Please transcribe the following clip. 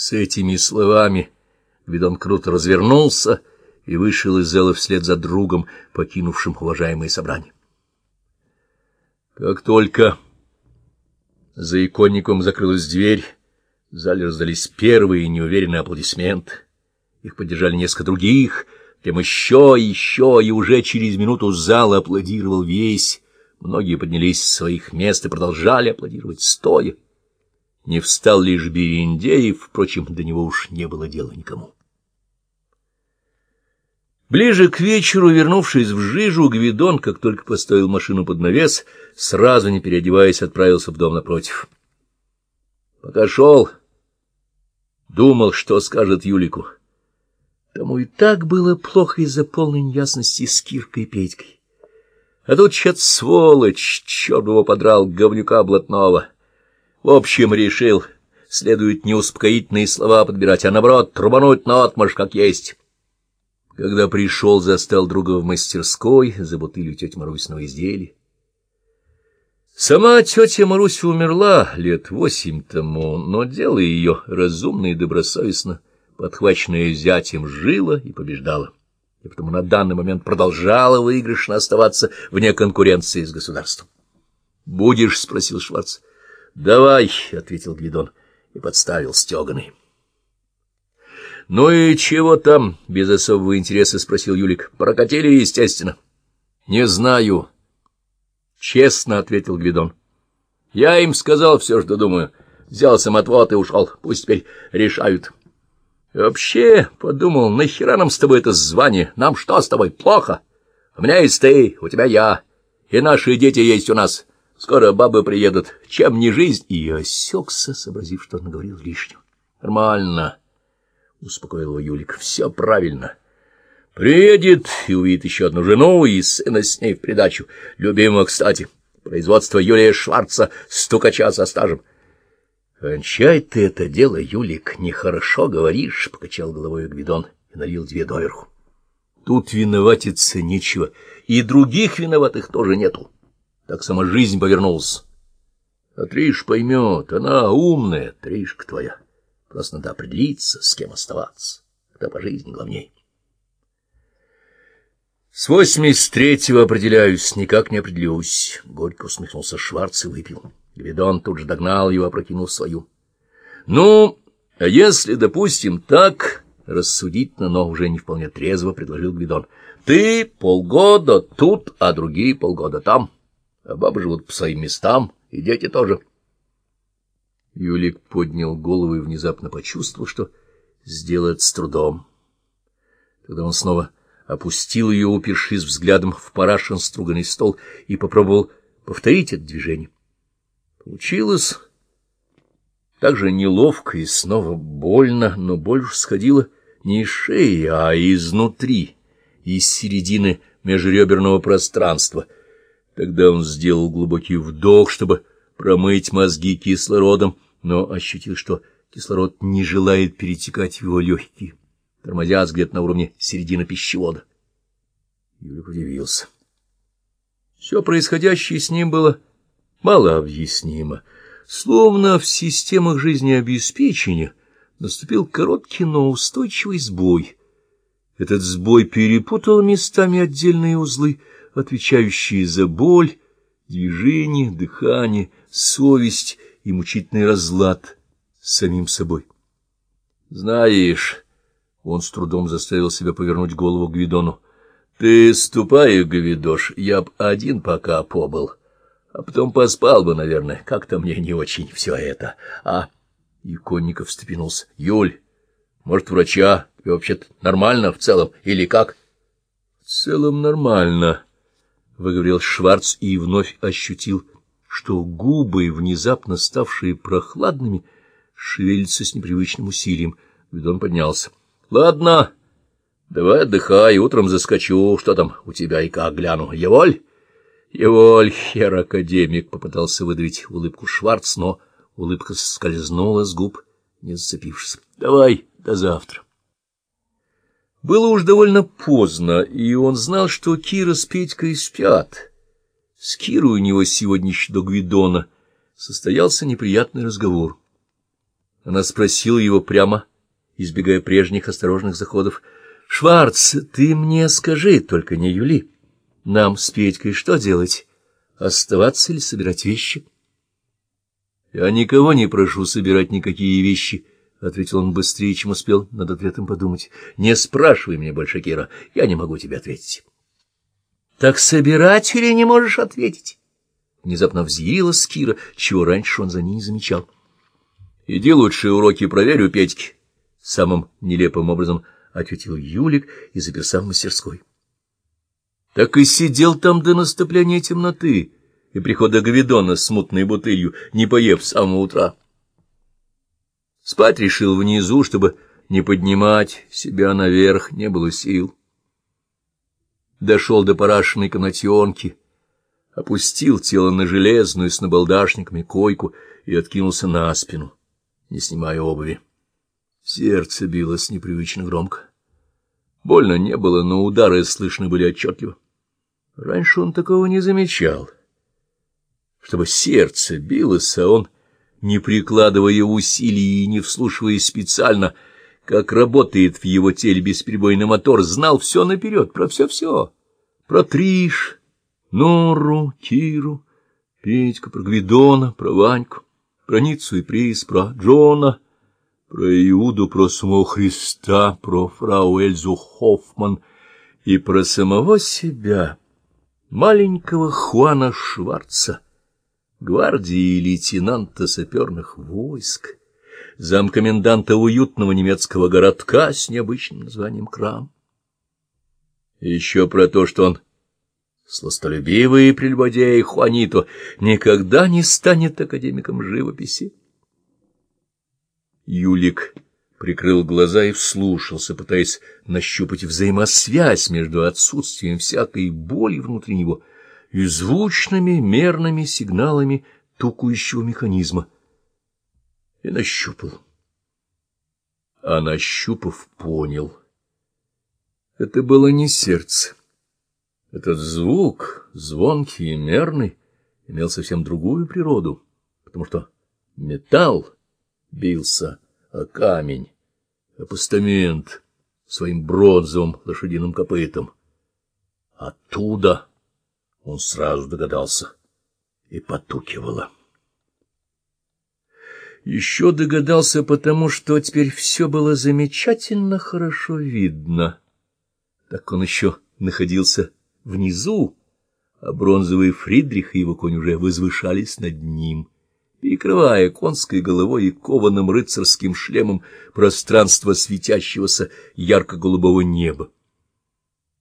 С этими словами Гвидон круто развернулся и вышел из зала вслед за другом, покинувшим уважаемое собрание. Как только за иконником закрылась дверь, в зале раздались первые неуверенные аплодисменты. Их поддержали несколько других, тем еще, еще, и уже через минуту зал аплодировал весь. Многие поднялись с своих мест и продолжали аплодировать стоя. Не встал лишь Берендеев, впрочем, до него уж не было дела никому. Ближе к вечеру, вернувшись в Жижу, Гвидон, как только поставил машину под навес, сразу не переодеваясь, отправился в дом напротив. Пока шел, думал, что скажет Юлику. Тому и так было плохо из-за полной неясности с Киркой и Петькой. А тут чет сволочь, черт его подрал, говнюка блатного. В общем, решил, следует не успокоительные слова подбирать, а наоборот, трубануть наотмашь, как есть. Когда пришел, застал друга в мастерской за бутылью тети Марусиного изделия. Сама тетя Маруся умерла лет восемь тому, но дело ее разумно и добросовестно, подхваченное зятем, жило и побеждало, и потому на данный момент продолжала выигрышно оставаться вне конкуренции с государством. — Будешь? — спросил Шварц. — Давай, — ответил Гвидон и подставил стеганый. — Ну и чего там? — без особого интереса спросил Юлик. — Прокатили, естественно. — Не знаю, —— Честно, — ответил Гвидон. — Я им сказал все, что думаю. Взял самотвод и ушел. Пусть теперь решают. — Вообще, — подумал, — нахера нам с тобой это звание? Нам что с тобой, плохо? У меня есть ты, у тебя я, и наши дети есть у нас. Скоро бабы приедут. Чем не жизнь? И осекся, сообразив, что он говорил лишнего. — Нормально, — успокоил его Юлик. — Все правильно. — Приедет и увидит еще одну жену и сына с ней в придачу. Любимого, кстати, производство Юлия Шварца, стукача со стажем. — Кончай ты это дело, Юлик, нехорошо говоришь, — покачал головой Гвидон и налил две доверху. — Тут виноватиться нечего, и других виноватых тоже нету. Так сама жизнь повернулась. А Триш поймет, она умная, Тришка твоя. Просто надо определиться, с кем оставаться. Кто по жизни главней. С восемьдесят третьего определяюсь, никак не определюсь. Горько усмехнулся Шварц и выпил. Гвидон тут же догнал его, опрокинув свою. Ну, а если, допустим, так, рассудительно, но уже не вполне трезво, предложил Гвидон. Ты полгода тут, а другие полгода там. А бабы живут по своим местам, и дети тоже. Юлик поднял голову и внезапно почувствовал, что сделает с трудом. Тогда он снова опустил ее, упершись взглядом в парашин струганный стол, и попробовал повторить это движение. Получилось так же неловко и снова больно, но больше сходила не из шеи, а изнутри, из середины межреберного пространства. Тогда он сделал глубокий вдох, чтобы промыть мозги кислородом, но ощутил, что кислород не желает перетекать в его легкие тормозясь где-то на уровне середины пищевода. Юлик удивился. Все происходящее с ним было малообъяснимо. Словно в системах жизнеобеспечения наступил короткий, но устойчивый сбой. Этот сбой перепутал местами отдельные узлы, отвечающие за боль, движение, дыхание, совесть и мучительный разлад с самим собой. Знаешь... Он с трудом заставил себя повернуть голову к Гвидону. — Ты ступай, Гвидош, я б один пока побыл, а потом поспал бы, наверное. Как-то мне не очень все это. А... Иконников встрепенулся. — Юль, может, врача? И вообще-то нормально в целом? Или как? — В целом нормально, — выговорил Шварц и вновь ощутил, что губы, внезапно ставшие прохладными, шевелятся с непривычным усилием. Гвидон поднялся. — Ладно, давай отдыхай, утром заскочу, что там у тебя и как гляну. Еволь? — Еволь, хер-академик, — попытался выдавить улыбку Шварц, но улыбка скользнула с губ, не зацепившись. — Давай, до завтра. Было уж довольно поздно, и он знал, что Кира с Петькой спят. С Кирой у него сегодня еще до Гвидона состоялся неприятный разговор. Она спросила его прямо, избегая прежних осторожных заходов. — Шварц, ты мне скажи, только не Юли, нам с Петькой что делать? Оставаться или собирать вещи? — Я никого не прошу собирать никакие вещи, — ответил он быстрее, чем успел над ответом подумать. — Не спрашивай меня больше, Кира, я не могу тебе ответить. — Так собирать или не можешь ответить? Внезапно взъярилась Кира, чего раньше он за ней не замечал. — Иди лучше уроки проверь у Петьки. Самым нелепым образом ответил Юлик и заперся в мастерской. Так и сидел там до наступления темноты и прихода Гавидона с мутной бутылью, не поев с самого утра. Спать решил внизу, чтобы не поднимать себя наверх, не было сил. Дошел до парашиной комнатенки, опустил тело на железную с набалдашниками койку и откинулся на спину, не снимая обуви. Сердце билось непривычно громко. Больно не было, но удары слышны были отчетливо. Раньше он такого не замечал. Чтобы сердце билось, а он, не прикладывая усилий и не вслушиваясь специально, как работает в его теле бесперебойный мотор, знал все наперед, про все-все, про Триш, Нору, Киру, Петьку, про Гвидона, про Ваньку, про Ниццу и Приз, про Джона, про Иуду, про самого Христа, про фрау Эльзу Хоффман и про самого себя, маленького Хуана Шварца, гвардии лейтенанта саперных войск, замкоменданта уютного немецкого городка с необычным названием Крам. Еще про то, что он сластолюбивый прелюбодей Хуанито никогда не станет академиком живописи. Юлик прикрыл глаза и вслушался, пытаясь нащупать взаимосвязь между отсутствием всякой боли внутри него и звучными мерными сигналами тукающего механизма. И нащупал. А нащупав, понял. Это было не сердце. Этот звук, звонкий и мерный, имел совсем другую природу, потому что металл бился о камень, о постамент своим бронзовым лошадиным копытом. Оттуда он сразу догадался и потукивало. Еще догадался потому, что теперь все было замечательно хорошо видно. Так он еще находился внизу, а бронзовый Фридрих и его конь уже возвышались над ним — перекрывая конской головой и кованым рыцарским шлемом пространство светящегося ярко-голубого неба.